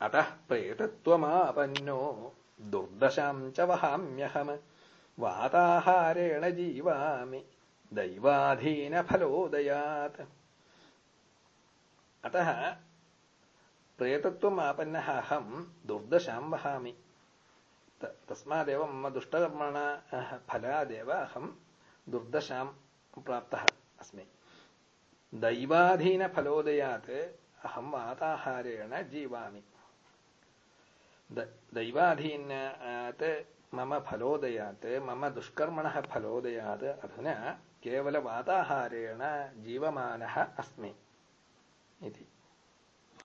अतः प्रेतत्वमापन्नो दुर्दशाम् च वहाम्यहम्। वाताहारेण जीवामि दैवाधीनफलोदयात्। अतः प्रेतत्वम् आपन्नः अहम् दुर्दशाम् वहामि तस्मादेव मम दुष्टकर्मणः फलादेव अहम् दुर्दशाम् प्राप्तः अस्मि। दैवाधीनफलोदयात् अहम् वाताहारेण जीवामि दैवाधीनात् मम फलोदयात् मम दुष्कर्मणः फलोदयात् अधुना केवलवाताहारेण जीवमानः अस्मि इति